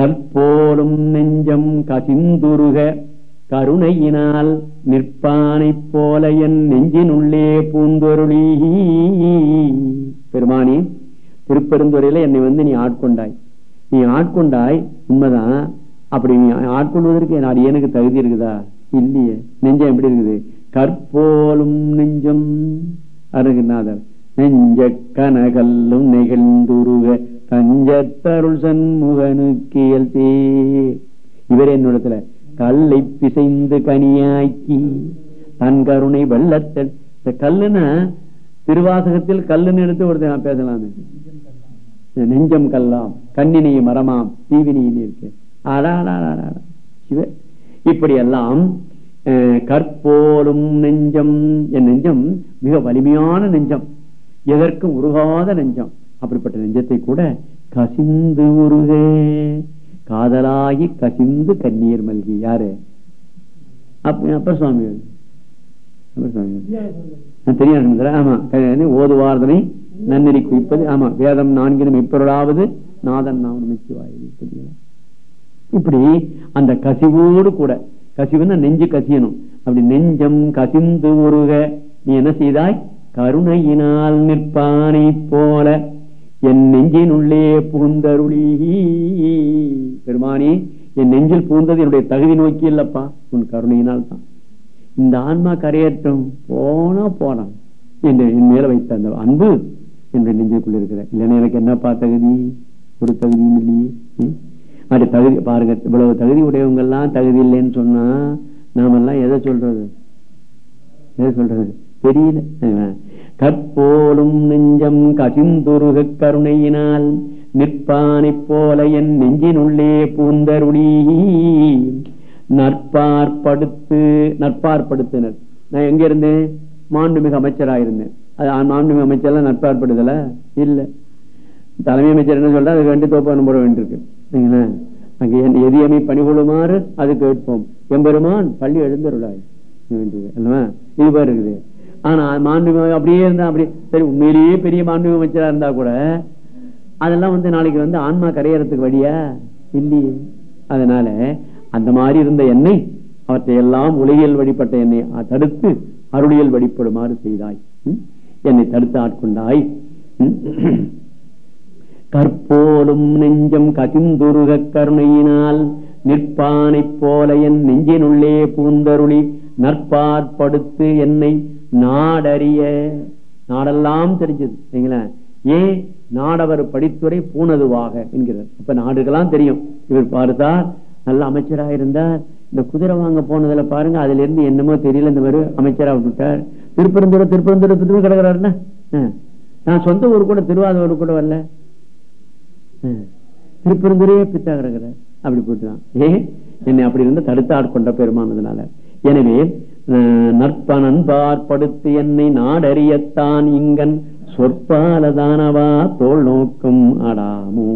கற்போலும் நெஞ்சம் கசிந்துருக கருணையினால் நிற்பானைப் போல என் நெஞ்சினுள்ளே பூந்தொருளி. பெருமானி திருப்பெருந்துறையில என்னை வந்து நீ ஆட்கொண்டாய். நீ ஆட்கொண்டாய் உண்மைதான். அப்படி நீ ஆட்கொள்வதற்கு நான் எனக்கு தகுதி இருக்குதா? இல்லையே. நெஞ்சம் எப்படி இருக்குது? கற்போலும் நெஞ்சம் அருகுநாதர் நெஞ்ச கனகல்லும் நெகிழ்ந்துருக தஞ்சத்தருள் சண்முகனுக்கியல் தே இவர் என்னிடத்துல கல்லை பிசைந்து கனியாக்கி தன் கருணை வெள்ளத்தல் இந்த கல்லுன்னா திருவாசகத்தில் கல்லுன்னு எடுத்து ஒருத்தர் பேசலாம் நெஞ்சம் கல்லாம் கண்ணினை மரமாம் தீவினியின் இருக்கு. சிவ இப்படி எல்லாம் கற்போலும் நெஞ்சம் என் நெஞ்சம் மிக வலிமையான நெஞ்சம். எதற்கும் உருகாத நெஞ்சம். அப்படிப்பட்ட நெஞ்சத்தை கூட கசிந்து உருக. காதலாகி கசிந்து கண்ணீர் மல்கி. யாரு? அப்ப சுவாமி தெரியும் ஆமா ஓதுவார்தனை நன்னெறி குவிப்பது. ஆமா வேதம் நான்கினும் இப்பொருளாவது நாதன் நாம் இப்படி அந்த கசிவோடு கூட கசிவுன்னா நெஞ்சு கசியணும். அப்படி நெஞ்சம் கசிந்து உருக. நீ என்ன செய்தாய்? கருணையினால் நிற்பானை போல என் நெஞ்சின் உள்ளே புகுந்தருளி. பெருமானி என் நெஞ்சில் புகுந்தது என்னுடைய தகுதி நோக்கி இல்லப்பா. உன் கருணையினால் தான். இந்த ஆன்மா கரையேற்றம் போனா போனான் என்று என் மேல வைத்த அந்த அன்பு என்று நெஞ்சுக்குள்ள இருக்கிற. இல்லைன்னா எனக்கு என்னப்பா தகுதி? ஒரு தகுதியும் இல்லையே. அது தகுதி பாருங்க இவ்வளவு தகுதி உடையவங்க எல்லாம் தகுதி இல்லைன்னு சொன்னா நாமெல்லாம் எதை சொல்றது? எதை சொல்றது? தெரியல. கற்போலும் நெஞ்சம் கசிந்துருக கருணையினால் நிற்பானை போல என் நெஞ்சினுள்ளே பூந்தருளி. நற்பார்படுத்து நற்பார்படுத்தினர் நான் எங்க இருந்தேன்? மாண்புமிகு அமைச்சராயிருந்தேன் மாண்புமிகு அமைச்சர்லாம் நட்பார்படுதல இல்ல. தலைமை அமைச்சர் என்ன சொல்றா அதுக்கு வேண்டி தோப்பான போட வேண்டியிருக்கு. அங்கே எதியமை பணிகொள்ளுமாறு அது கேட்போம். எம்பெருமான் பள்ளி எழுந்தருளாய். அல்லவா? இது பாரு இருக்குது ஆனா மாண்புமிகு அப்படியே இருந்தா அப்படி சரி உண்மையிலேயே பெரிய மாண்புமிகு அமைச்சரா இருந்தா கூட அதெல்லாம் வந்து நாளைக்கு வந்து ஆன்மா கரையறதுக்கு வழியா? இல்லையே. அதனால அந்த மாதிரி இருந்த எண்ணெய் அவற்றை எல்லாம் உலகியல் வழிபட்ட என்னை தடுத்து அருளியல் வழிபடுமாறு செய்தாய். என்னை தடுத்து ஆட்கொண்டாய். கற்போலும் நெஞ்சம் கசிந்துருக கருணையினால் நிற்பானை போல என் நெஞ்சினுள்ளே பூந்தருளி நற்பாற்படுத்து என்னை நாடறிய. நாடெல்லாம் தெரிஞ்சது சரிங்களா? ஏன்? நாடவர் படித்துறை பூனதுவாக என்கிறார். இப்ப நாடுகளாம் தெரியும். இவர் பார்த்தார் நல்ல அமைச்சரா இருந்தார். இந்த குதிரை வாங்க போனதுல பாருங்க அதுல இருந்து என்னமோ தெரியல இந்த மாதிரி அமைச்சரா விட்டுட்டார் திருப்பரந்தூர திருப்பரந்தூர திரும்ப கிடக்கிறாருன்னா நான் சொந்த ஊர் கூட திருவாதூர் கூட வரல. திருப்பரந்தூரே பித்தா கிடக்கிறார். அப்படி போட்டுதான் ஏ என்னை அப்படி இருந்து தடுத்து ஆட்கொண்ட பெருமானதுனால எனவே நற்பனன் படுத்து என்னை நாடறியத்தான் இங்கன் சொற்பாலதானவா தோல் நோக்கம் அடாமோ.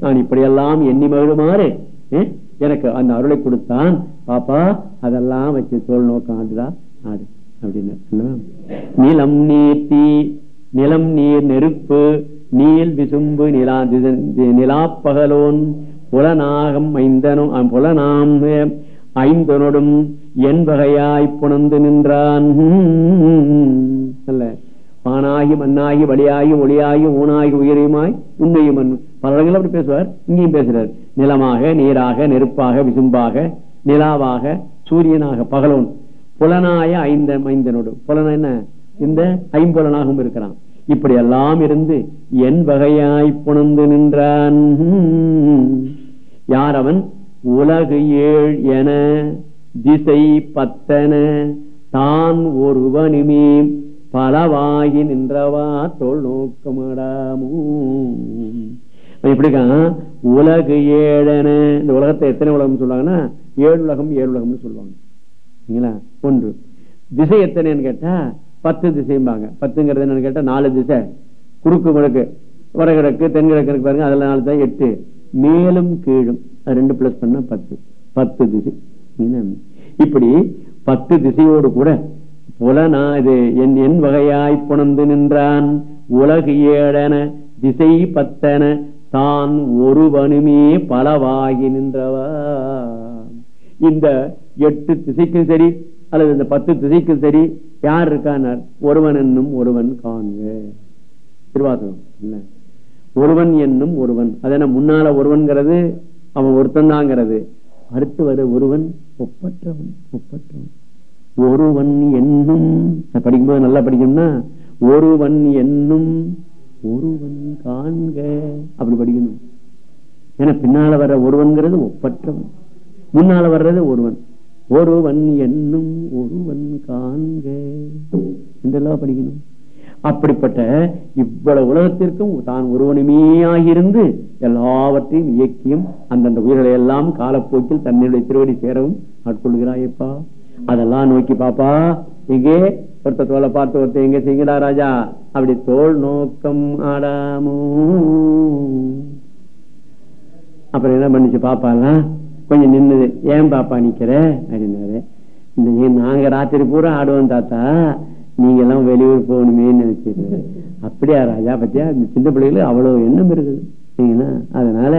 நான் இப்படியெல்லாம் எண்ணி மகிழுமாறு எனக்கு அந்த அருளை கொடுத்தான். பாப்பா அதெல்லாம் வச்சு தோல் நோக்கம் ஆடுதா ஆடு அப்படின்னு. நிலம் நீர் தீ நிலம் நீர் நெருப்பு நீல் விசும்பு நிலா நிலாப்பகலோன் புலனாகம் ஐந்தனும் புலனாம் ஐந்தனோடும் என் வகையாய் புணர்ந்து நின்றான். அல்ல பானாகி மண்ணாகி வழியாகி ஒளியாகி ஊனாகி உயிரியுமாய் உண்மையும் பல இடங்கள் அப்படி பேசுவார் இங்கேயும் பேசுறார். நிலமாக நீராக நெருப்பாக விசும்பாக நிலாவாக சூரியனாக பகலோன். புலனாய ஐந்த ஐந்தனோடு புலன என்ன? இந்த ஐம்புலனாகவும் இருக்கிறான். இப்படி எல்லாம் இருந்து என் வகையாய் புணர்ந்து நின்றான். யார் அவன்? உலகு ஏழ் என திசை பத்தன. தான் ஒருவனுமே பலவாகி நின்றவா தோல் நோக்கமாடாமோ எப்படிக்கா? உலகு ஏழன இந்த உலகத்தை எத்தனை உலகம் சொல்லுவாங்கன்னா ஏழு உலகம் ஏழு உலகம்னு சொல்லுவாங்க. சரிங்களா ஒன்று. திசை எத்தனைன்னு கேட்டா பத்து திசைம்பாங்க. பத்துங்கிறது என்னன்னு கேட்டா நாலு திசை. குறுக்கு முழுக்கு வடகிழக்கு தென்கிழக்கு பாருங்க அதுல நாலு தான் எட்டு. மேலும் கீழும். ரெண்டு பிளஸ் பண்ணா பத்து. பத்து திசை. இப்படி பத்து திசையோடு கூட புலனா இது என் என் வகையாய் புணர்ந்து நின்றான். உலகு ஏழன திசை பத்தன தான் ஒருவனுமே பலவாகி நின்றவா இந்த எட்டு திசைக்கும் சரி அல்லது இந்த பத்து திசைக்கும் சரி யார் இருக்கானார்? ஒருவன் என்னும் ஒருவன் காண்க. திருவாசகம். இல்ல ஒருவன் என்னும் ஒருவன். அதன முன்னால ஒருவன்கிறது? அவன் ஒருத்தன் தாங்கிறது அடுத்து வர ஒருவன் ஒப்பற்றவன் ஒப்பற்றவன். ஒருவன் என்னும் படிக்கும்போது நல்லா படிக்கணும்னா ஒருவன் என்னும் ஒருவன் காண்க அப்படி படிக்கணும். ஏன்னா பின்னால வர்ற ஒருவன்கிறது ஒப்பற்றவன். முன்னால வர்றது ஒருவன். ஒருவன் என்னும் ஒருவன் காண்க. என்றெல்லாம் படிக்கணும். அப்படிப்பட்ட இவ்வளவு உலகத்திற்கும் தான் ஒருவனுமேயாகிருந்து எல்லாவற்றையும் இயக்கியும் அந்தந்த உயிர்களை எல்லாம் காலப்போக்கில் தன்னுடைய திருவடி சேரவும் ஆட்கொள்கிறாயப்பா. அதெல்லாம் நோக்கி பாப்பா எங்கே ஒருத்த தோலை பார்த்து ஒருத்த எங்க செய்யடா ராஜா? அப்படி தோல் நோக்கம் ஆடாமோ. அப்புறம் என்ன பண்ணுச்சு பாப்பாலாம்? கொஞ்சம் நின்னுது. ஏன் பாப்பா நிக்கிற? அப்படின்னாரு. இந்த நாங்க ராத்திரி பூரா ஆடுவோம் தாத்தா? நீங்க எல்லாம் வெளியூர் போகணுமே நினைச்சிட்டு. அப்படியா ராஜா பத்தியா? இந்த சின்ன பிள்ளைகளுக்கு அவ்வளவு எண்ணம் இருக்குது. அதனால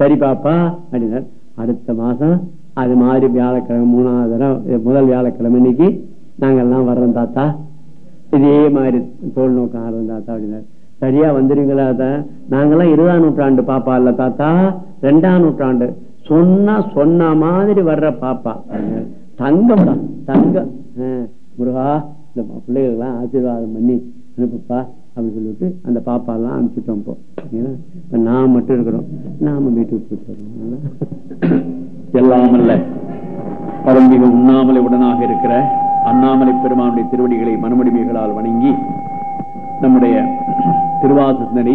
சரி பாப்பா அப்படின்னா அடுத்த மாசம் அது மாதிரி வியாழக்கிழமை மூணாவது முதல் வியாழக்கிழமை இன்னைக்கு நாங்கெல்லாம் வர்றோம் தாத்தா. இதே மாதிரி தோல் நோக்கம் ஆடுறோம் தாத்தா அப்படின்னா சரியா வந்துருவீங்களா தான் நாங்கெல்லாம் இருபதாம் நூற்றாண்டு பாப்பா இல்ல தாத்தா. ரெண்டாம் நூற்றாண்டு. சொன்னா சொன்ன மாதிரி வர்ற பாப்பா தங்கம்டா தங்கம் முருகா இந்த பிள்ளைகளுக்கெல்லாம் ஆசீர்வாதம் பண்ணி அனுப்புப்பா அப்படின்னு சொல்லிட்டு அந்த பாப்பாலாம் அனுப்பிச்சுட்டோம் இப்போ. இப்போ நான் மட்டும் இருக்கிறோம். நாம வீட்டுக்கு போயிட்டு எல்லாம் அல்ல பரம்பிக உண்ணாமலை உடனாக இருக்கிற அண்ணாமலை பெருமானுடைய திருவடிகளை மனமடிமைகளால் வணங்கி நம்முடைய திருவாசனை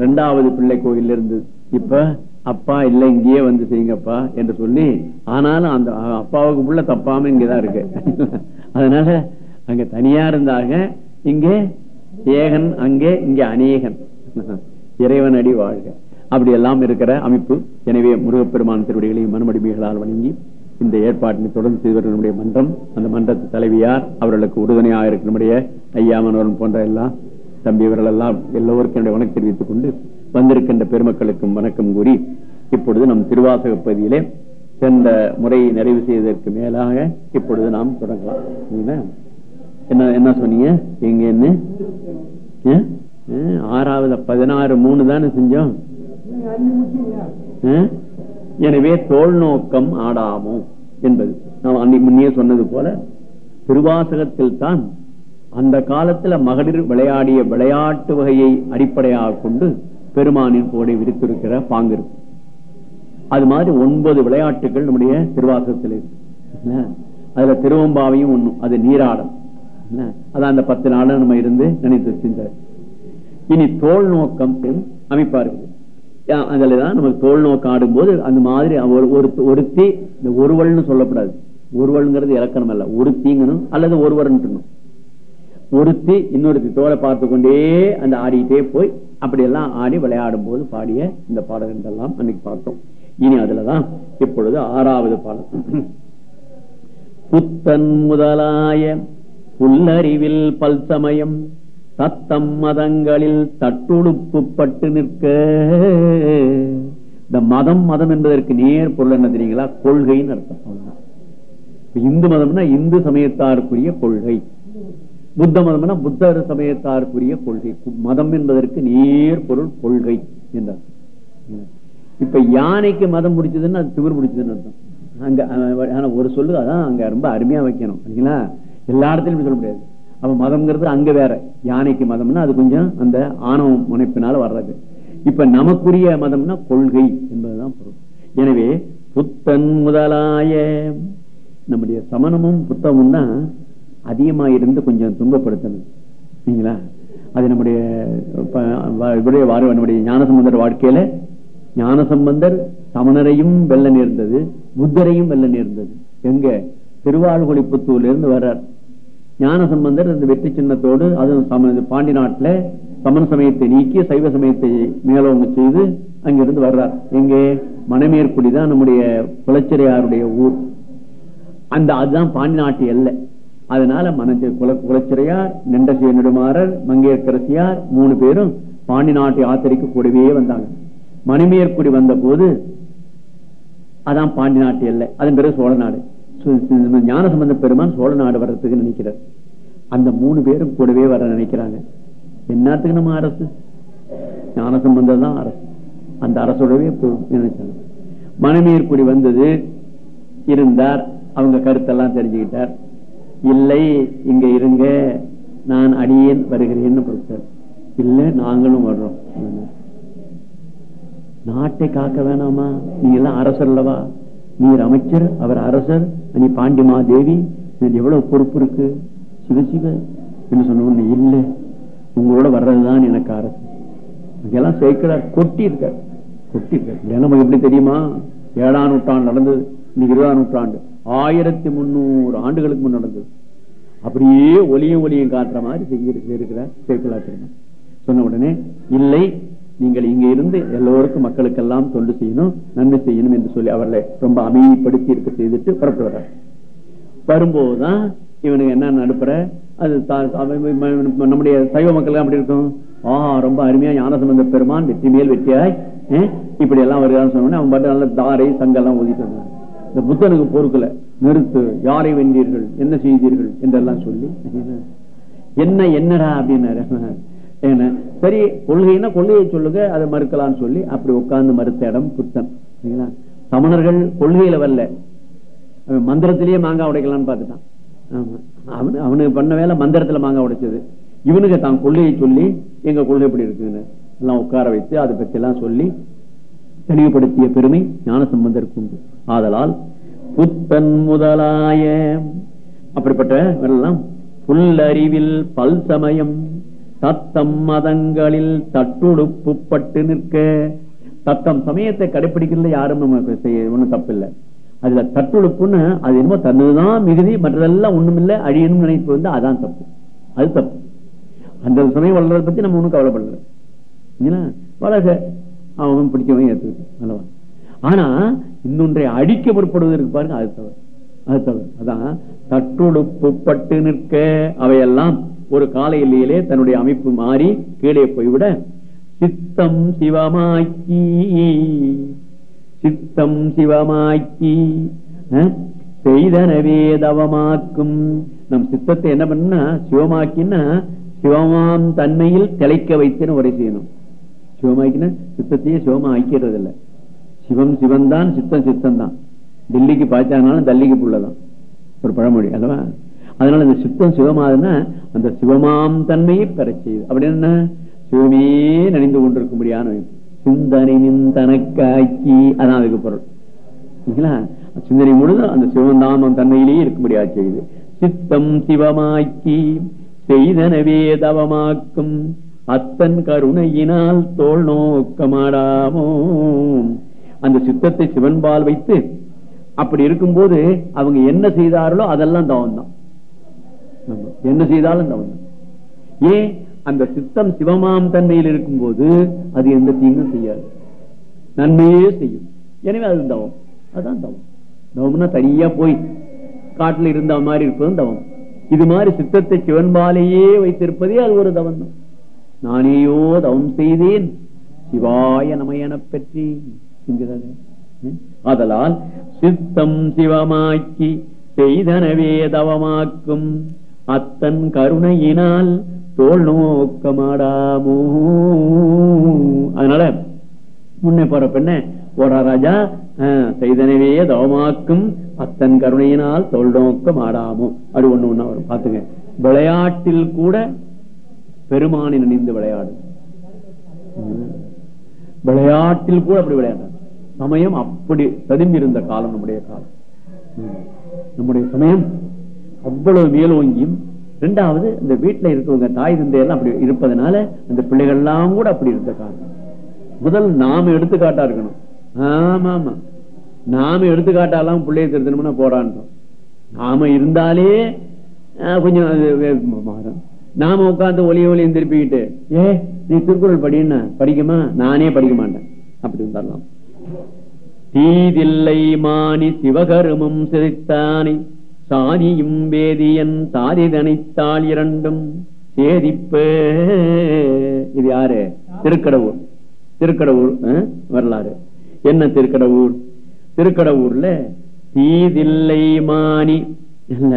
ரெண்டாவது பிள்ளை கோயில் இருந்து இப்ப அப்பா இல்ல இங்கேயே வந்து செய்யுங்கப்பா என்று சொல்லி ஆனாலும் அந்த அப்பாவுக்கு உள்ள தப்பாம இங்கதான் இருக்கு. அதனால அங்க தனியா இருந்தாக இங்கே ஏகன் அங்கே இங்க அநேகன். இறைவன் அடி வாழ்க. அப்படி எல்லாம் இருக்கிற அமைப்பு எனவே முருகப்பெருமான் திருவடிகளையும் மனமடிமைகளால் வணங்கி இந்த ஏற்பாட்டினை தொடர்ந்து செய்தவர்கள் நம்முடைய மன்றம் அந்த மன்றத்து தலைவியார் அவர்களுக்கு உறுதுணையாக இருக்க நம்முடைய ஐயா மனோரன் போன்ற எல்லாம் தம்பி இவர்கள் எல்லாம் எல்லோருக்கும் என்னுடைய வணக்கம் தெரிவித்துக் கொண்டு வந்திருக்கின்ற பெருமக்களுக்கும் வணக்கம் கூறி இப்பொழுது நம் திருவாசக பகுதியிலே சென்ற முறையை நிறைவு செய்வதற்கு மேலாக இப்பொழுது நாம் தொடங்கலாம். என்ன? என்ன சொன்னீங்க? எங்க என்ன? ஆறாவது பதினாறு மூணு தானே செஞ்சோம்? எனவே தோல் நோக்கம் ஆடாமோ என்பது. நாம் அன்னைக்கு முன்னே சொன்னது போல திருவாசகத்தில் தான் அந்த காலத்துல மகளிர் விளையாடிய விளையாட்டு வகையை அடிப்படையாக கொண்டு பெருமானின் போடை விரித்திருக்கிற பாங்கு இருக்கு. அது மாதிரி ஒன்பது விளையாட்டுகள் நம்முடைய திருவாசகத்தில் இருக்கு. அதுல திருவம்பாவையும் ஒண்ணும் அது நீராடம் அதான் அந்த பத்து நாள் நம்ம இருந்து நினைத்து செஞ்சார் இனி தோல் நோக்கம் அமைப்பார்கள் அதுலதான் நமக்கு தோல் நோக்கம் ஆடும்போது அந்த மாதிரி ஒருத்தி இந்த ஒருவள்னு சொல்லக்கூடாது ஒருவள்ங்கிறது இலக்கணம் அல்ல. ஒருத்திங்கணும் அல்லது ஒருவர்ன்னு ஒருத்தி இன்னொருத்தி தோலை பார்த்து கொண்டே அந்த ஆடிட்டே போய் அப்படி எல்லாம் ஆடி விளையாடும் போது பாடிய இந்த பாடல்கள் எல்லாம் அன்னைக்கு பார்த்தோம். இனி அதுலதான் இப்பொழுது ஆறாவது பாடல். புத்தன் முதலாய புல்லறிவில் பல்சமயம் தத்தம் மதங்களில் தட்டுடுப்புப்பட்டு நிற்க. இந்த மதம் மதம் என்பதற்கு நேர் பொருள் என்ன தெரியுங்களா? கொள்கைன்னு அர்த்தம். இந்து மதம்னா இந்து சமயத்தாருக்குரிய கொள்கை. புத்த மதம்னா புத்த சமயத்தாருக்குரிய கொள்கை. மதம் என்பதற்கு நேர் பொருள் கொள்கை என்றார். இப்ப யானைக்கு மதம் முடிச்சதுன்னு அது திமிர் முடிச்சதுன்னு அர்த்தம். அங்க ஆனா ஒரு சொல்லு அதான் அங்க ரொம்ப அருமையா வைக்கணும். சரிங்களா? எல்லா இடத்துலயும் சொல்ல முடியாது. அப்ப மதம்ங்கிறது அங்க வேற. யானைக்கு மதம்னா அது கொஞ்சம் அந்த ஆணவம் முனைப்பினால வர்றது. இப்ப நமக்குரிய மதம்னா கொள்கை என்பதுதான் பொருள். எனவே புத்தன் முதலாய நம்முடைய சமணமும் புத்தமும் தான் அதிகமா இருந்து கொஞ்சம் துன்பப்படுத்தணும். சரிங்களா? அது நம்முடைய நம்முடைய ஞானசம்பந்தர் வாழ்க்கையில ஞானசம்பந்தர் சமணரையும் வெல்ல நேர்ந்தது புத்தரையும் வெல்ல நேர்ந்தது. எங்க? திருவாழ்கொழி புத்தூர்ல இருந்து வர்றார். ஞானசம்பந்தர் அந்த இந்த வெற்றி சின்னத்தோடு அதுவும் பாண்டி நாட்டுல சமண சமயத்தை நீக்கி சைவ சமயத்தை மேலோங்க செய்து அங்கிருந்து வர்றார். எங்கே? மணமேற்குடி தான் நம்முடைய குலச்சிறையாருடைய ஊர். அந்த அதுதான் பாண்டி நாட்டு எல்லை. அதனால மனஞ்ச குல குலச்சிறையார் நெண்டசிய நெடுமாறர் மங்கையர்கரசியார் மூணு பேரும் பாண்டி நாட்டை ஆத்தரிக்க கூடவே வந்தாங்க. மணிமேற்குடி வந்த போது அதான் பாண்டி நாட்டு இல்லை அதன் பிறகு சோழ நாடு. ஞானசம்பந்த பெருமான் சோழ நாடு வர்றதுக்கு நினைக்கிறார். அந்த மூணு பேரும் கூடவே வர நினைக்கிறாங்க. என்னத்துக்கு நம்ம அரசு? ஞானசம்பந்தம் தான் அரசு. அந்த அரசோடவே நினைச்சாங்க. மணிமேற்குடி வந்தது இருந்தார். அவங்க கருத்தெல்லாம் தெரிஞ்சுக்கிட்டார். இல்லை இங்க இருங்க நான் அடியேன் வருகிறேன்னு பொறுத்தார் இல்ல நாங்களும் வர்றோம். நாட்டை காக்க வேணாமா? நீங்க எல்லாம் அரசர் அல்லவா நீர் அமைச்சர் அவர் அரசர் நீ பாண்டிமா தேவி எவ்வளவு பொறுப்பு இருக்கு? சிவசிவ என்று சொன்ன இல்ல. உங்களோட வர்றதுதான் எனக்கு அரசு. இதெல்லாம் சேர்க்கிறார் கொட்டி இருக்கார் கொட்டி இருக்கார் நமக்கு எப்படி தெரியுமா? ஏழாம் நூற்றாண்டு நடந்தது. இன்னைக்கு இருபதாம் நூற்றாண்டு. ஆயிரத்தி முன்னூறு ஆண்டுகளுக்கு முன் நடந்தது. அப்படியே ஒலியும் ஒலியும் காட்டுற மாதிரி செய்ய இருக்கிற சேர்க்கலா சொன்ன உடனே இல்லை நீங்கள் இங்க இருந்து எல்லோருக்கும் மக்களுக்கெல்லாம் தொண்டு செய்யணும் நன்மை செய்யணும் என்று சொல்லி அவர்களை ரொம்ப அமைதிப்படுத்தி இருக்க செய்துட்டு புறப்பட்டு வர்றார். வரும்போதுதான் இவனுக்கு என்ன அனுப்புற அது நம்முடைய சைவ மக்கள் அப்படி இருக்கும்? ஆஹ் ரொம்ப அருமையா ஞானசம்பந்த பெருமான் வெற்றி மேல் வெற்றியாய் இப்படி எல்லாம் வருகிறான்னு சொன்னோன்னே அவன் பாட்டு நல்ல தாரை சங்கெல்லாம் ஊதிட்டு வந்தாங்க இந்த புத்தனுக்கு பொறுக்கல. நிறுத்து யாரை வென்றீர்கள் என்ன செய்தீர்கள் என்றெல்லாம் சொல்லி என்ன என்னடா அப்படின்னாரு. என்ன சரி கொள்கைன்னா கொள்கையை சொல்லுங்க அதை மறுக்கலாம்னு சொல்லி அப்படி உட்கார்ந்து மறுத்த இடம் புத்தன். சமணர்கள் கொள்கையில வரல. மந்திரத்திலேயே மாங்காய் உடைக்கலாம்னு பார்த்துட்டான். அவனு அவனுக்கு பண்ண வேலை மந்திரத்துல மாங்காய் உடைச்சது. இவனுக்கு தான் கொள்கையை சொல்லி எங்க கொள்கை எப்படி இருக்குன்னு எல்லாம் உட்கார வைத்து அதை பத்தி எல்லாம் சொல்லி தெளிவுபடுத்திய பெருமை ஞான சம்பந்தருக்கு உண்டு. ஆதலால் புத்தன் முதலாய அப்படிப்பட்ட புல்லறிவில் பல் சமயம் தத்தம் மதங்களில் தட்டுடுப்பு பட்டு நிற்க தத்தம் சமயத்தை கடைபிடிக்கிறதுல யாரும் நமக்கு செய்ய ஒண்ணும் தப்பு இல்லை அதுல தட்டுழுப்புன்னு அது என்னமோ தன்னதுதான் மிகுதி மற்றதெல்லாம் ஒண்ணுமில்லை அழியணும் நினைப்பு வந்து அதான் தப்பு. அது தப்பு. அந்த சமயம் வளர்றதை பத்தி நம்ம ஒண்ணும் கவலைப்படல. வளர்க. அவன் பிடிச்சவன் ஏற்றுக்கிட்டான் அல்லவா ஆனா இன்னொன்றை அடிக்க முற்படுவதற்கு பாருங்க அது தவறு. அது தவறு. அதான் தட்டுடுப்பு பட்டு நிற்க அவையெல்லாம் ஒரு கால எல்லையிலே தன்னுடைய அமைப்பு மாறி கீழே போய்விட சித்தம் சிவமாக்கி சித்தம் சிவமாக்கி செய்தனவே தவமாக்கும் நம் சித்தத்தை என்ன பண்ணா சிவமாக்கின்னா சிவமாம் தன்மையில் திளைக்க வைத்துன்னு உரை செய்யணும்? சிவமாக்கினா சித்தத்தையே சிவமா ஆக்கிறது இல்லை சிவம் சிவன் தான் சித்தம் சித்தம் தான் டெல்லிக்கு பாய்ச்சாங்கனாலும் தள்ளிக்கு புள்ளதான். ஒரு பழமொழி அல்லவா? அதனால இந்த சித்தம் சிவமாதுன்னா அந்த சிவமாம் தன்மையை பெற செய்யுது. அப்படி என்ன? சிவமே நனிந்து கொண்டிருக்கும்படியான சிந்தனை தனக்காக்கி அதான் அதுக்கு பொருள். சிந்தனை முழுதும் அந்த சிவந்தாமம் தன்மையிலேயே இருக்கும்படியா செய்யுது. சித்தம் சிவமாக்கி செய்தனவே தவமாக்கும். அத்தன் கருணையினால் தோல் நோக்கமாடாமோ? அந்த சித்தத்தை சிவன்பால் வைத்து அப்படி இருக்கும்போது அவங்க என்ன செய்தார்களோ அதெல்லாம் தவம் தான் என்ன செய்தாலும் தவம் தான் ஏன்? அந்த சித்தம் சிவமாம் தன்மையில் இருக்கும்போது அது எந்த தீங்கும் செய்யாது. நன்மையே செய்யும். எனவே அது தவம். அதுதான் தவம். தவம்னா தனியா போய் காட்டுல இருந்த மாதிரி இருப்பதும் தவம். இது மாதிரி சித்தத்தை சிவன்பாலேயே வைத்திருப்பதே அது ஒரு தவம் தான் நானேயோ தவம் செய்தேன். சிவாய நமையன பற்றி அதலால் சித்தம் சிவமாக்கி செய்தனவே தவமாக்கும் அத்தன் கருணையினால் தோல் நோக்கமாடாமோ. அதனால முன்னே போற பெண்ண போறா ராஜா செய்தனவே தவமாக்கும் அத்தன் கருணையினால் தோல் நோக்கம் ஆடாமோ அது ஒண்ணு ஒண்ணு வரும். பாத்துங்க விளையாட்டில் கூட பெருமானை நினைந்து விளையாடு. விளையாட்டில் கூட அப்படி விளையாட. சமயம் அப்படி ததும்பி இருந்த காலம் நம்முடைய காலம். நம்முடைய சமயம் அவ்வளவு மேலோங்கியும் ரெண்டாவது இந்த வீட்டுல இருக்கவங்க தாய் தந்தையெல்லாம் அப்படி இருப்பதனால அந்த பிள்ளைகள் எல்லாம் கூட அப்படி இருந்த காலம். முதல் நாம எடுத்துக்காட்டா இருக்கணும். ஆமா ஆமா நாம எடுத்துக்காட்டாலாம் பிள்ளைய திருத்தணும்னா போராண்டோம் நாம இருந்தாலே கொஞ்சம் மாறும் நாம உட்காந்து ஒலிய ஒலியும் திருப்பிக்கிட்டு ஏ நீ திருக்குறள் படின்னு படிக்குமா? நானே படிக்க மாட்டேன். அப்படி இருந்தாலும் தீதில்லை மாணி சிவகருமம் சிதைத்தானே சாதியும் வேதியன் சாதிதனைத்தாள் இரண்டும் சேதிப்பு. இது யாரு? திருக்கடவுர் திருக்கடவுர் வரலாறு. என்ன திருக்கடவுர் திருக்கடவுர்ல தீதில்லை மாணி இல்ல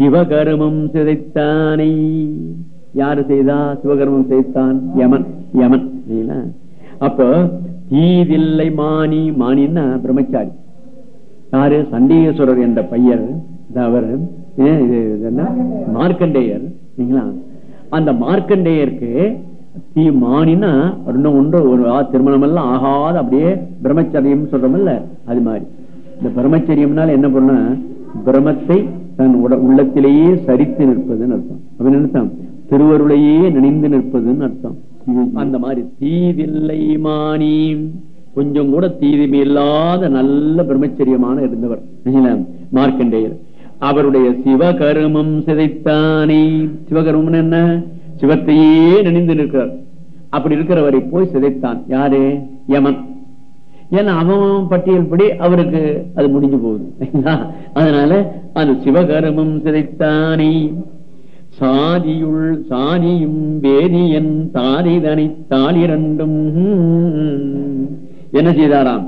சிவகருமம் சிதைத்தானை. யாரு செய்தா? சிவகர்மம் செய்தான் யமன் யமன். அப்போ தீதில்லை மானி மானின்னா பிரம்மச்சாரி. யாரு? சண்டீகேஸ்வரர் என்ற பையர். அவர். ஏன் மார்க்கண்டேயர். சரிங்களா அந்த மார்க்கண்டேயருக்கு தீ மானினா ரெண்டும் ஒன்று ஒரு ஆ, திருமணம் எல்லாம் ஆகாத. அப்படியே பிரம்மச்சரியம் சொல்றோம்ல அது மாதிரி. இந்த பிரம்மச்சரியம்னால என்ன பண்ண பிரமத்தை தன் உள்ளத்திலேயே சரித்து நிற்பதுன்னு அர்த்தம். அப்படின்னு அர்த்தம்? திருவருளையே நினைந்து நிற்பதுன்னு அர்த்தம். அந்த மாதிரி தீதில்லை மானி கொஞ்சம் கூட தீதுமை இல்லாத நல்ல பிரம்மச்சரியமான இருந்தவர். மார்க்கண்டேயர். அவருடைய சிவகருமம் சிதைத்தானே. சிவகருமம் என்ன? சிவத்தையே நினைந்து நிற்கிறார். அப்படி இருக்கிறவரை போய் சிதைத்தான். யாரு? யமன். ஏன்னா அவன் பட்டியல்படி அவருக்கு அது முடிஞ்சு போகுது. அதனால அது சிவகருமம் சிதைத்தானே. சாதியுள் சாதியும் வேதியன் தாரிதனை தாளிரண்டும் என்ன செய்தாராம்?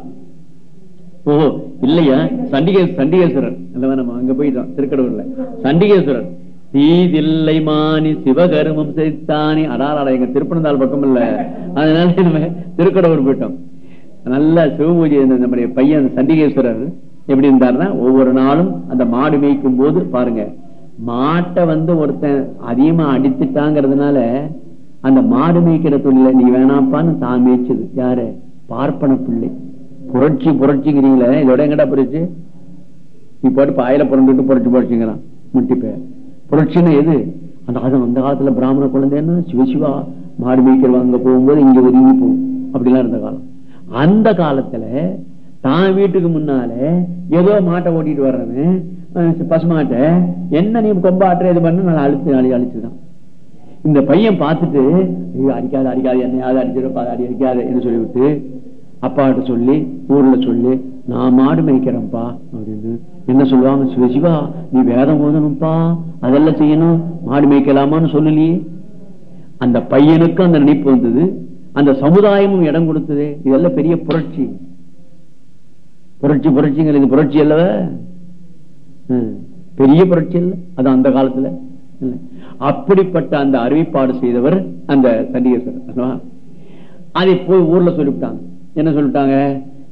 ஓஹோ இல்லையா? சண்டிகே சண்டிகேஸ்வரர். அல்லவா நம்ம அங்க போயிட்டோம் திருக்கடவுர்ல சண்டிகேஸ்வரர். தீதில்லை மானி சிவகருமம் செய்தானே அடாராடா எங்க திருப்பனந்தாள் பக்கம் இல்ல அதனால நம்ம திருக்கடவுர் போயிட்டோம். நல்ல சிவபூஜை நம்முடைய பையன் சண்டிகேஸ்வரர் எப்படி இருந்தாருன்னா ஒவ்வொரு நாளும் அந்த மாடு மேய்க்கும் போது பாருங்க மாட்டை வந்து ஒருத்தன் அதிகமா அடித்துட்டாங்கிறதுனால அந்த மாடு மேய்க்கிற தொழில நீ வேணாப்பான்னு தான் மேய்ச்சது. யாரு? பார்ப்பன பிள்ளை. புரட்சி புரட்சிங்கிறீங்களே இதோட எங்கடா புரட்சி? நீ போட்டு பாயில புரண்டுட்டு புரட்சி புரட்சிங்கிறான். முட்டிப்ப புரட்சின்னா எது? அந்த காலம் அந்த காலத்துல பிராமண குழந்தைன்னா சிவசிவா மாடு மேய்க்கிறவங்க போகும்போது இங்க ஒதுங்கி போகும். அப்படிலாம் இருந்த காலம். அந்த காலத்துல தான் வீட்டுக்கு முன்னால ஏதோ மாட்டை ஓட்டிட்டு வர்றவன் அஹ், பசுமாட்டை என்ன நீ கொம்ப இது பண்ண நான் அழிச்சு நாளைக்கு அழிச்சுதான் இந்த பையன் பார்த்துட்டு ஐயோ அடிக்காது அடிக்காது என்னையாவது அடிச்சிருப்பா அடி அடிக்காது என்று சொல்லிவிட்டு அப்பாட்ட சொல்லி ஊர்ல சொல்லி நான் மாடு மேய்க்கிறேன்ப்பா அப்படின்னு என்ன சொல்லுவாங்க? சிவசிவா நீ வேதம் ஓதணும்ப்பா அதெல்லாம் செய்யணும் மாடு மேய்க்கலாமான்னு சொல்லலையே. அந்த பையனுக்கும் அந்த நினைப்பு வந்தது. அந்த சமுதாயமும் இடம் கொடுத்தது. இதெல்லாம் பெரிய புரட்சி. புரட்சி புரட்சிங்கிறது புரட்சி அல்லவ? ஹம், பெரிய புரட்சி இல்ல அது அந்த காலத்துல அப்படிப்பட்ட அந்த அறிவிப்பாடு செய்தவர் அந்த சண்டிகேஸ்வரர் அதை போய் ஊர்ல சொல்லிவிட்டாங்க. என்ன சொல்லிட்டாங்க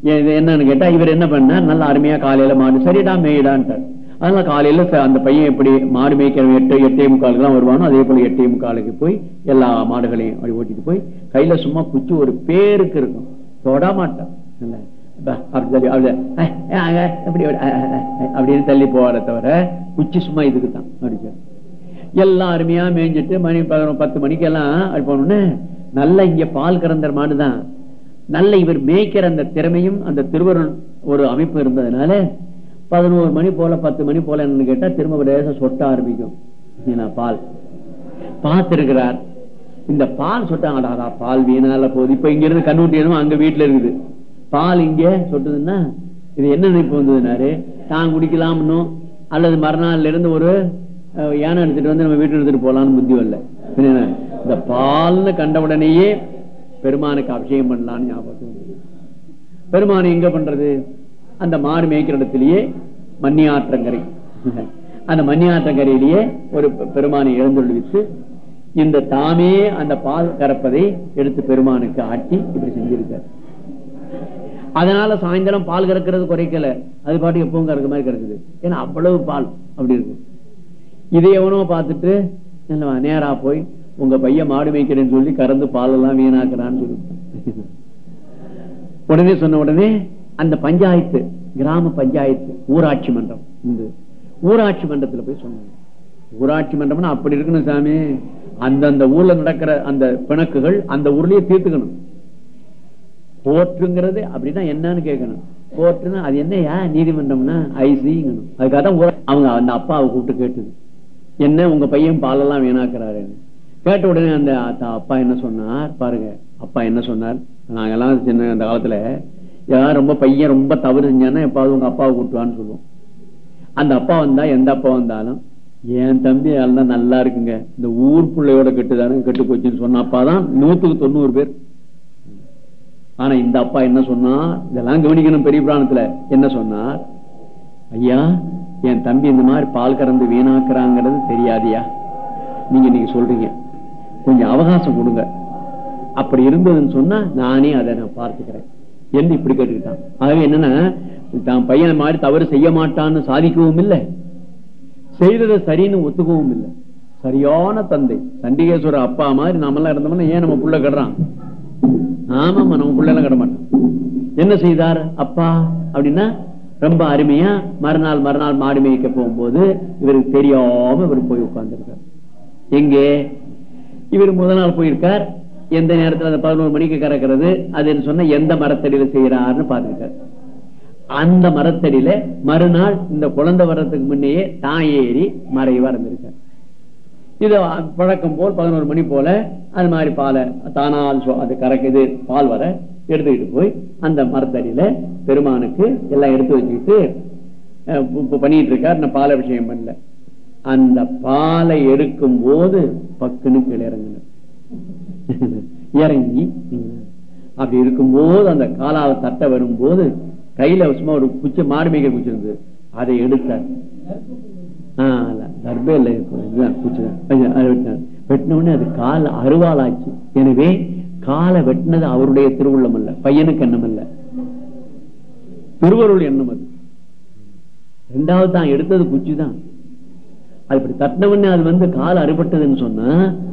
ஏ, இது என்னன்னு கேட்டா இவர் என்ன பண்ண நல்ல அருமையா காலையில மாடு சரிடா மேயிடான்ட்டார். அதனால காலையில அந்த பையன் எப்படி மாடு மேய்க்கிற எட்டு எட்டே முக்காலுக்குலாம் வருவானோ அதே போல எட்டே முக்காலுக்கு போய் எல்லா மாடுகளையும் அப்படி ஓட்டிட்டு போய் கையில சும்மா குச்சி ஒரு பேருக்கு இருக்கும். தொட மாட்டான் அப்படின்னு தள்ளி போவார தவிர குச்சி சும்மா இதுக்கு தான் அடிச்சார் எல்லாம் அருமையா மேய்ஞ்சிட்டு மணி பதினொரு பத்து மணிக்கெல்லாம் அப்படி போனோன்னு நல்ல இங்க பால் கறந்த மாடுதான். நல்ல இவர் மேய்க்கிற அந்த திறமையும் அந்த திருவருள் ஒரு அமைப்பு இருந்ததுனால பதினோரு மணி போல பத்து மணி போல என்னன்னு கேட்டா திரும்ப லேசா சொட்ட ஆரம்பிக்கும். பால். பார்த்திருக்கிறார். இந்த பால் சொட்டாங்கடா பால் வீணால போகுது. இப்ப இங்க இருந்து கண்ணூட்டியனும் அங்க வீட்டுல இருக்குது. பால் இங்க சொட்டுதுன்னா இது என்ன நினைப்பு வந்ததுனாரு? தான் குடிக்கலாம்னு அல்லது மறுநாள்ல இருந்து ஒரு யானை எடுத்துட்டு வந்து நம்ம வீட்டுல எடுத்துட்டு போலாம்னு புத்தி வரல. இந்த பால்னு கண்ட உடனேயே பெருமானுக்கு அபிஷேகம் பண்ணலாம்னு ஞாபகம் பெருமானை எங்க பண்றது? அந்த மாடு மேய்க்கிற இடத்திலேயே மண்ணி ஆற்றங்கரை அந்த மண்ணி ஆற்றங்கரையிலேயே ஒரு பெருமானை எழுந்தொழிவித்து இந்த தாமே அந்த பால் கறப்பதை எடுத்து பெருமானுக்கு ஆட்டி இப்படி செஞ்சிருக்காரு. அதனால சாயந்தரம் பால் கறக்கிறது குறைக்கல. அது பாட்டு எப்பவும் கறக்க மாதிரி கறக்குது. ஏன்னா அவ்வளவு பால் அப்படி இருக்கு இதை எவனோ பார்த்துட்டு நேரா போய் உங்க பையன் மாடு மேய்க்கிறேன்னு சொல்லி கறந்து பால் எல்லாம் வீணாக்குறான்னு சொல்லி உடனே சொன்ன உடனே அந்த பஞ்சாயத்து கிராம பஞ்சாயத்து ஊராட்சி மன்றம் இந்த ஊராட்சி மன்றத்துல போய் சொன்னாங்க ஊராட்சி மன்றம்னா அப்படி இருக்கணும் சாமி. அந்தந்த ஊர்ல நடக்கிற அந்த பிணக்குகள் அந்த ஊர்லயே தீர்த்துக்கணும். கோர்ட்டுங்கிறது அப்படின்னா என்னன்னு கேட்கணும். கோர்ட்டுன்னா அது என்னையா? நீதிமன்றம்னா ஐசிங்கணும். அதுக்காக தான் அவங்க அந்த அப்பாவை கூப்பிட்டு கேட்டது. என்ன உங்க பையன் பாலெல்லாம் வீணாக்குறாருன்னு கேட்ட உடனே அந்த அப்பா என்ன சொன்னார்? பாருங்க அப்பா என்ன சொன்னார்? நாங்கெல்லாம் சின்ன அந்த காலத்துல ஏதாவது ரொம்ப பையன் ரொம்ப தவறு செஞ்சானா எப்பாவது உங்க அப்பாவை கூட்டுவான்னு சொல்லுவோம். அந்த அப்பா வந்தா எந்த அப்பா வந்தாலும் என் தம்பி எல்லாம் நல்லா இருக்குங்க. இந்த ஊர் பிள்ளையோட கெட்டுதானு கெட்டு போச்சுன்னு சொன்ன அப்பா தான் நூத்துக்கு தொண்ணூறு பேர். ஆனா இந்த அப்பா என்ன சொன்னா இதெல்லாம் கவனிக்கணும் பெரிய புராணத்துல. என்ன சொன்னார் ஐயா என் தம்பி இந்த மாதிரி பால் கறந்து வீணாக்குறாங்கிறது தெரியாதியா? நீங்க இன்னைக்கு சொல்றீங்க. கொஞ்சம் அவகாசம் கொடுங்க. அப்படி இருந்ததுன்னு சொன்னா நானே அதை நான் பார்த்துக்கிறேன். என்று இப்படி கேட்டுக்கிட்டான். ஆகவே என்னன்னா தான் பையனை மாதிரி தவறு செய்ய மாட்டான்னு சாதிக்கவும் இல்லை. செய்ததை சரின்னு ஒத்துக்கவும் இல்லை. சரியான தந்தை. சண்டிகேஸ்வரர் அப்பா மாதிரி நாமெல்லாம் இருந்தோம்னா ஏன் நம்ம புள்ள கடுறான்? ஆமாமா நம்ம புள்ள எல்லாம் கட என்ன செய்தார்? அப்பா அப்படின்னா ரொம்ப அருமையா மறுநாள் மறுநாள் மாடு மேய்க்க போகும்போது இவருக்கு தெரியாம இவர் போய் உட்கார்ந்துருக்கார். எங்கே? இவர் முதல் நாள் போயிருக்கார். எந்த நேரத்தில் அந்த பதினோரு மணிக்கு கறக்கிறது அதுன்னு சொன்ன எந்த மரத்தடியில செய்யறாருன்னு பாத்துக்கிட்டார் அந்த மரத்தடியில மறுநாள் இந்த குழந்தை வர்றதுக்கு முன்னையே தான் ஏறி மறைவா இருந்திருக்கார் இது பழக்கம் போல் பதினோரு மணி போல அது மாதிரி பாலை தானால் அது கறக்குது பால் வர எடுத்துக்கிட்டு போய் அந்த மரத்தடியில பெருமானுக்கு எல்லாம் எடுத்து வச்சுக்கிட்டு பண்ணிட்டு இருக்கார் நான் பால் அபிஷேகம் பண்ணல. அந்த பாலை எடுக்கும் போது பக்குன்னு கீழே இறங்கினார். இறங்கி அப்படி இருக்கும்போது அந்த காலாவை தட்ட வரும்போது கையில சும்மா ஒரு குச்ச மார்மிகை குச்சி இருந்தது. அதை எடுத்தார். தர்பே இல்லை வெட்டின உடனே அது கால் அருவாளாச்சு. எனவே காலை வெட்டினது அவருடைய திருவுள்ளம் அல்ல பையனுக்கு எண்ணம் அல்ல. திருவருள் எண்ணம் அது. ரெண்டாவது தான் எடுத்தது குச்சி தான். அது இப்படி தட்டினவனே அது வந்து கால் அறுபட்டதுன்னு சொன்னா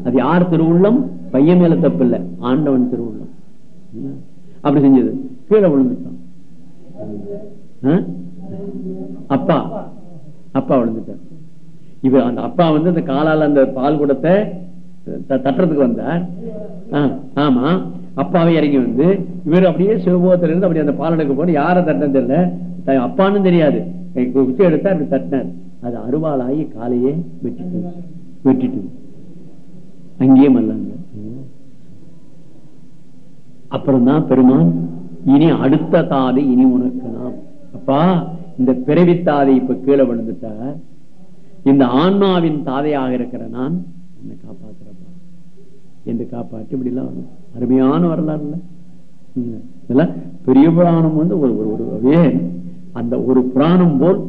அது யார் திருவுள்ளம்? பையன் மேல தப்பு இல்ல ஆண்டவன் திருவுள்ளம். அப்படி செஞ்சது. கீழே விழுந்துட்டான். அப்பா. அப்பா விழுந்துட்டார். இவர் அந்த அப்பா வந்து அந்த காலால அந்த பால் குடத்தை தட்டுறதுக்கு வந்தார். ஆமா. அப்பாவே இறங்கி வந்து இவர் அப்படியே சிவபோகத்திலிருந்து அப்படி அந்த பால் எடுக்க போன யார தட்டம் தெரியல? அப்பான்னு தெரியாது. குச்சி எடுத்தா அப்படி தட்டினார். அது அருவாளாகி காலையே வெட்டிட்டு வெட்டிட்டு அங்கேயே மல்லாங்க. அப்புறம் தான் பெருமான் இனி அடுத்த தாதை இனி உனக்கு நாம். அப்பா இந்த பிறவி தாதை இப்ப கீழே விழுந்துட்டா. இந்த ஆன்மாவின் தாதையாக இருக்கிற நான் என்னை காப்பாத்துறப்பா. என்று காப்பாற்றி இப்படி எல்லாம் அருமையான வரலாறுல. இதெல்லாம் பெரிய புராணம் வந்து ஒரு ஒரு அந்த ஒரு புராணம் போல்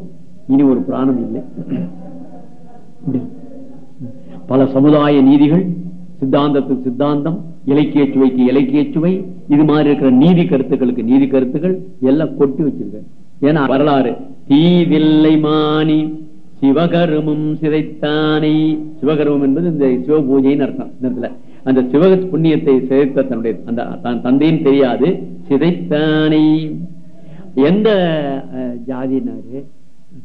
இனி ஒரு புராணம் இல்லை. பல சமுதாய நீதிகள் சித்தாந்தத்துக்கு சித்தாந்தம் இலக்கிய சுவைக்கு இலக்கிய சுவை இது மாதிரி இருக்கிற நீதி கருத்துக்களுக்கு நீதி கருத்துக்கள் எல்லாம் கொட்டி வச்சிருக்க ஏன்னா வரலாறு தீவில்லை மாணி சிவகருமம் சிதைத்தானை. சிவகருமம் என்பது இந்த சிவ பூஜைன்னு அர்த்தம் இடத்துல. அந்த சிவக புண்ணியத்தை சிதைத்த தன்னுடைய அந்த தந்தையும் தெரியாது சிதைத்தானை. எந்த ஜாதினாரு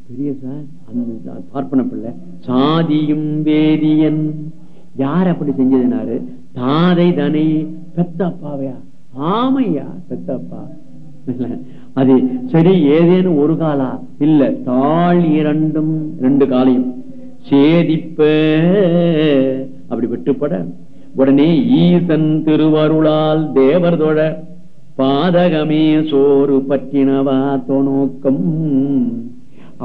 பெரிய சார் அந்த பார்ப்பன பிள்ளை சாதியும் வேதியன். யார் அப்படி செஞ்சதுனாரு? தாதை தனை பெத்தப்பாவையா? ஆமையா பெத்தப்பா? அது சரி ஏதேனும் ஒரு காலா? இல்ல தாழ் இரண்டும் ரெண்டு காலையும். சேதிப்ப அப்படி வெட்டுப்பட. உடனே ஈசன் திருவருளால் தேவர் தொழ. பாதகமே சோறு பற்றினவா தோநோக்கம்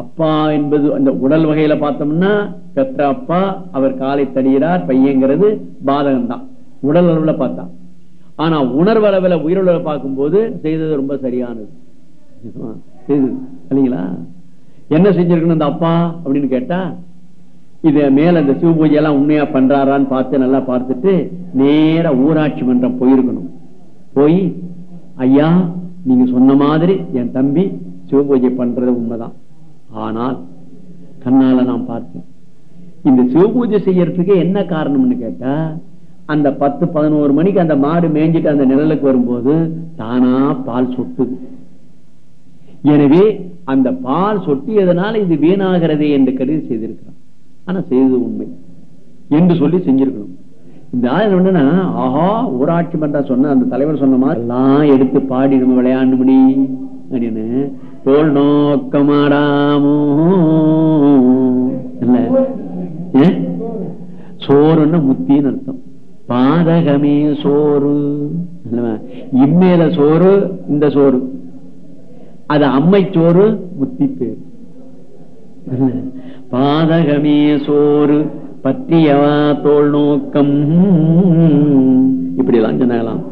அப்பா என்பது அந்த உடல் வகையில பார்த்தோம்னா பெற்ற அப்பா அவர் காலை தடிகிறார் பையங்கிறது பாதகம் தான் உடல் அளவுல பார்த்தா. ஆனா உணர்வளவுல உயிரளவில் பார்க்கும்போது செய்தது ரொம்ப சரியானது. இல்லைங்களா? என்ன செஞ்சிருக்கணும் அந்த அப்பா அப்படின்னு கேட்டா இது மேல இந்த சிவ பூஜை எல்லாம் உண்மையா பண்றாரான்னு பார்த்து நல்லா பார்த்துட்டு நேர ஊராட்சி மன்றம் போயிருக்கணும். போய் ஐயா நீங்க சொன்ன மாதிரி என் தம்பி சிவ பூஜை பண்றது உண்மைதான். ஆனால் கண்ணால நான் பார்த்தேன். இந்த சிவபூஜை செய்யறதுக்கு என்ன காரணம்னு கேட்டா அந்த பத்து பதினோரு மணிக்கு அந்த மாடு மேய்ஞ்சிட்டு அந்த நிழலுக்கு வரும்போது தானா பால் சொட்டுது எனவே அந்த பால் சொட்டியதனால இது வீணாகிறதே என்று கருதி செய்திருக்கிறான். ஆனா செய்தது உண்மை. என்று சொல்லி செஞ்சிருக்கணும். இந்த ஆள் என்னன்னா ஆஹா ஊராட்சி மன்றம் சொன்ன அந்த தலைவர் சொன்ன மாதிரி எல்லாம் எடுத்து பாடி நம்ம விளையாண்டுமணி அப்படின்னு. தோல் நோக்கமாடாமோ இல்ல சோறுன்னா முத்தின்னு அர்த்தம். பாதகமே சோறு. இம்மேல சோறு இந்த சோறு. அது அம்மை சோறு முத்தி பேர். பாதகமே சோறு. பற்றியவா தோல் நோக்கம்? இப்படி எல்லாம் சொன்னாங்களாம்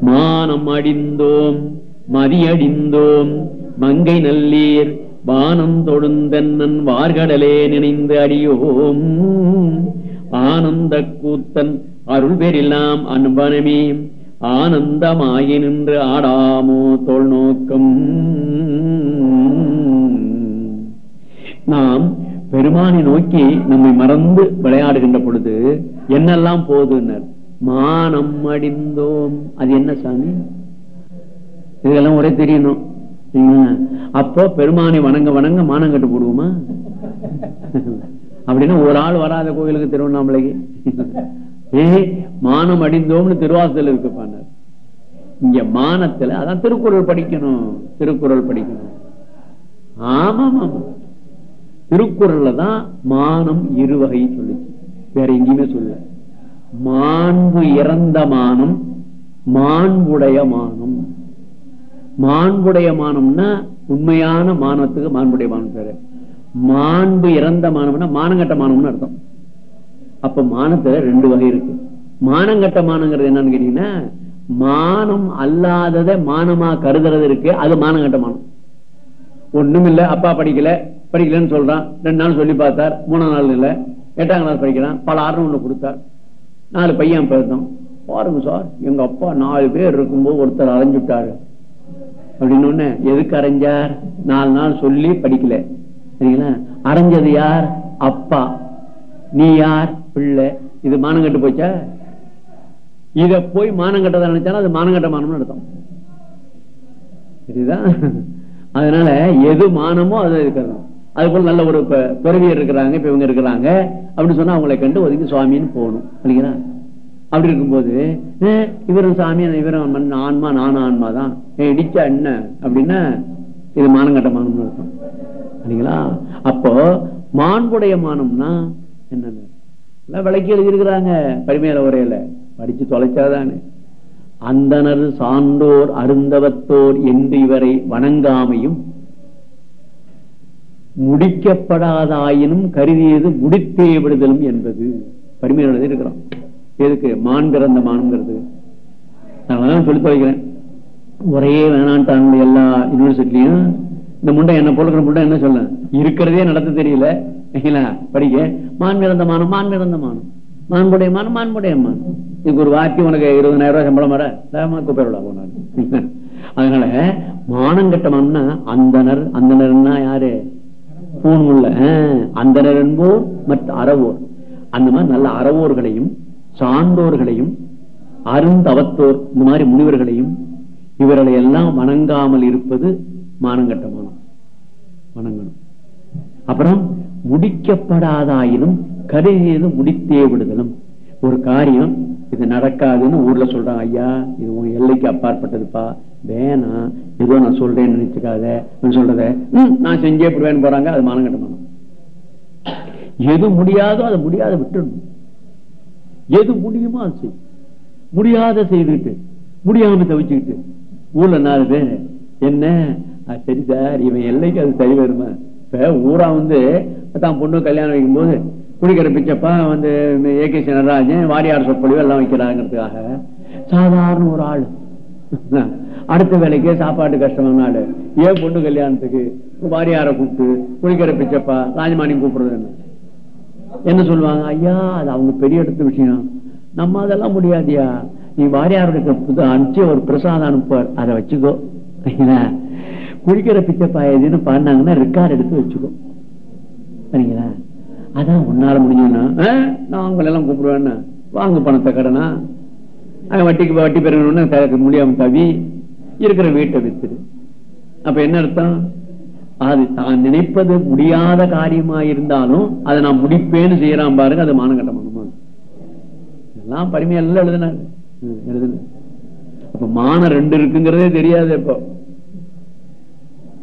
மானம் அடிந்தோம் மதியடிந்தோம் மங்கை நல்லீர் வானம் தொழுந்தன் வார்கடலே நினைந்து அடியோம் ஆனந்த கூத்தன் அருள் பெறிலாம் அன்பனமே ஆனந்தமாகி நின்று ஆடாமோ தோல் நோக்கம்? நாம் பெருமானை நோக்கி நம்மை மறந்து விளையாடுகின்ற பொழுது என்னெல்லாம் போகுதுன்னர். மானம் அடிந்தோம். அது என்ன சாமி? இதெல்லாம் ஒரே தெரியணும். அப்போ பெருமானை வணங்க வணங்க மானம் கட்டு போடுவோமா? அப்படின்னா ஒரு ஆள் வராத கோயிலுக்கு திருவண்ணாமலைக்கு. ஏ மானம் அடிந்தோம்னு திருவாசல் இருக்கு பாண்டார் இங்க மானத்துல அதான் திருக்குறள் படிக்கணும். திருக்குறள் படிக்கணும். ஆமா ஆமா திருக்குறள்ல தான் மானம் இருவகை சொல்லுச்சு. வேற எங்கேயுமே சொல்ல மாண்பு இறந்த மானம் மாண்புடைய மானம். மாண்புடைய மானம்னா உண்மையான மானத்துக்கு மாண்புடைய மானம் பேரு. மாண்பு இறந்த மானம்னா மானங்கட்ட மானம்னு அர்த்தம். அப்ப மானத்துல ரெண்டு வகை இருக்கு. மானங்கட்ட மானங்கிறது என்னன்னு கேட்டீங்கன்னா மானம் அல்லாததை மானமா கருதுறது இருக்கு அது மானங்கட்ட மானம். ஒண்ணும் இல்ல அப்பா படிக்கல படிக்கலன்னு சொல்றான். ரெண்டு நாள் சொல்லி பார்த்தார். மூணாம் நாள் இல்ல. எட்டாம் கிளாஸ் படிக்கிறான். பல ஆறு ஒண்ணு கொடுத்தார். நாலு பையன் பிறந்தோம் பாருங்க சார் எங்க அப்பா நாலு பேர் இருக்கும்போது ஒருத்தர் அரைஞ்சுட்டாரு அப்படின்னு ஒண்ணு எதுக்கு அரைஞ்சார்? நாலு நாள் சொல்லி படிக்கல. சரிங்களா? அரைஞ்சது யார்? அப்பா. நீ யார்? பிள்ளை. இது மானம் கட்டு போச்சா? இத போய் மானம் கட்டதை நினைச்சாலும் அது மானங்கட்ட மானம்னு அர்த்தம். சரிதான்? அதனால எது மானமோ அது இருக்கிறது. அது போல நல்ல ஒரு பிறவியர் இருக்கிறாங்க இப்ப இவங்க இருக்கிறாங்க. அப்படின்னு சொன்னா அவங்களை கண்டு ஒதுக்கி சுவாமின்னு போகணும். இல்லைங்களா? அப்படி இருக்கும்போது இவரும் சாமி இவரும் ஆன்மா நானும் ஆன்மா தான். இடிச்சா என்ன? அப்படின்னா இது மானங்கட்ட மானம்னு அர்த்தம். இல்லைங்களா? அப்போ மாண்புடைய மானம்னா என்னன்னு விளக்கி எழுதியிருக்கிறாங்க பரிமையில உரையில. படிச்சு தொலைச்சாதானே. அந்தனர் சான்றோர் அருந்தவத்தோர் என்று இவரை வணங்காமையும் முடிக்கப்படாதாயினும் கருதியது முடித்தே விடுதலும் என்பது. பரிமையில் இருக்கிறான் இருக்கிறோம். எதுக்கு? மான் பிறந்த மான்கிறது நான் சொல்லி தொலைக்கிறேன். ஒரே வேணான்ட்டாங்க எல்லா யூனிவர்சிட்டிலையும் இந்த முண்டை என்ன போல முண்டை என்ன சொல்ல? இருக்கிறதே நடத்த தெரியல. படிக்க மான் பிறந்த மானம் மான் பிறந்த மானம். மான்புடைய மானம் மான்புடைய மான் இதுக்கு ஒரு வாக்கி உனக்கு இருபதாயிரம் ரூபாய் சம்பளம் வர? வேகமா கூப்பிடா போனாரு அதனால மானம் கட்டமானம்னா அந்தனர் அந்தனர்னா யாரு? பூணுள்ள அந்தனர் என்போர் மற்ற அறவோர். அந்த மாதிரி நல்ல அறவோர்களையும் சான்றோர்களையும் அருந்தவத்தோர் இந்த மாதிரி முனிவர்களையும் இவர்களை எல்லாம் வணங்காமல் இருப்பது மானங்கட்டமானம் வணங்கணும். அப்புறம் முடிக்கப்படாதாயினும் கருதியது முடித்தே விடுதலும். ஒரு காரியம் இது நடக்காதுன்னு ஊர்ல சொல்றாங்க ஐயா இது உன் எல்லைக்கு அப்பாற்பட்டதுப்பா. வேணாம். ஏதோ நான் சொல்றேன்னு நினைச்சுக்காத. நான் சொல்றத நான் செஞ்சே போடுவேன்னு போறாங்க அது மானங்கட்டமானம் எது முடியாதோ அதை முடியாத விட்டுடணும். எது முடியுமோ அது செய்யும் முடியாத செய்துட்டு முடியாம தவிச்சுக்கிட்டு ஊர்ல நாலு பேர் என்ன? சரி சார் இவன் எல்லைக்கு அது சரி வருமா இப்ப ஊரா வந்து தான் பொண்ணு கல்யாணம் வைக்கும் போது குடிக்கிற பிச்சப்பா வந்து ஏ கே சனராஜன் வாரியார் சொற்பொழிவு எல்லாம் வைக்கிறாங்கிறதுக்காக சாதாரண ஒரு ஆள். அடுத்த வேலைக்கு சாப்பாட்டு கஷ்டமான ஆளு ஏன் பொண்ணு கல்யாணத்துக்கு வாரியார கூப்பிட்டு குளிக்கிற பிச்சப்பா ராஜமாணி கூப்பிடுறது என்ன? சொல்லுவாங்க? ஐயா அது அவங்க பெரிய எடுத்த விஷயம். நம்ம அதெல்லாம் முடியாதியா? நீ வாரியாருக்கு புது அனுப்பிச்சு ஒரு பிரசாதம் அனுப்புவார். அதை வச்சுக்கோ. சரிங்களா? குடிக்கிற எதுன்னு பாயதுன்னு பாடினாங்கன்னா ரெக்கார்ட் எடுத்து வச்சுக்கோ. சரிங்களா? அதான் உன்னால முடிஞ்சதுன்னா நான் உங்களை எல்லாம் கூப்பிடுவேன்னா வாங்க பணத்தை கடனா? வட்டிக்கு வட்டி பெறணும்னு தனக்கு முடியாம தவி இருக்கிற வீட்டை வித்துரு அப்ப என்ன அர்த்தம்? அது தான் நினைப்பது முடியாத காரியமா இருந்தாலும் அதை நான் முடிப்பேன்னு செய்யறான் பாருங்க அது மானகட்டமானமா எல்லாம் பரிமையெல்லாம் எழுதினாங்க. எழுதுன. அப்ப மானம் ரெண்டு இருக்குங்கிறதே தெரியாது இப்போ.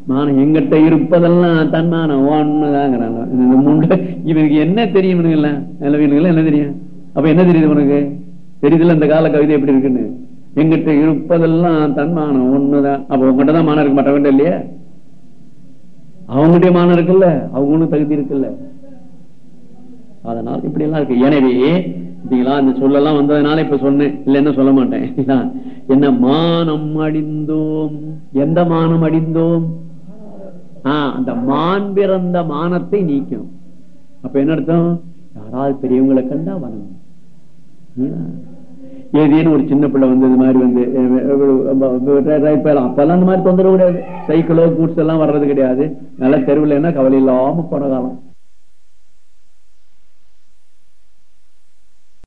மானம் எங்கிட்ட இருப்பதெல்லாம் தன்மானம். ஒண்ணுதாங்கிறாங்க. இந்த இவனுக்கு என்ன தெரியும் இவனுங்கெல்லாம் இவனுங்கெல்லாம் என்ன தெரியும்? அப்ப என்ன தெரியுது உனக்கு தெரியுதுல இந்த கால கவிதை எப்படி இருக்குன்னு? எங்கிட்ட இருப்பதெல்லாம் தன்மானம் ஒண்ணுதான். அப்ப உங்ககிட்ட தான் மானம் இருக்க மாட்டவன் இல்லையா? அவங்களுடைய மானம் இருக்குல்ல? அவங்களும் தகுதி இருக்குல்ல? அதனால் இப்படி எல்லாம் இருக்கு. எனவே இப்படிங்களா இந்த சொல்லெல்லாம் வந்ததுனால இப்ப சொன்னேன். இல்ல என்ன சொல்ல மாட்டேன். என்ன மானம் அடிந்தோம்? எந்த மானம் அடிந்தோம்? அந்த மான் பிறந்த மானத்தை நீக்கணும். அப்ப என்ன அர்த்தம்? யாராவது பெரியவங்களை கண்டா வரணும் ஏதேன்னு ஒரு சின்ன பிள்ளை வந்து இது மாதிரி வந்து அப்பெல்லாம் அந்த மாதிரி தொந்தரவு கிடையாது. சைக்கிளோ கூட்ஸ் எல்லாம் வர்றது கிடையாது. நல்ல தெருவில் என்ன கவலை இல்லாம போன காலம்.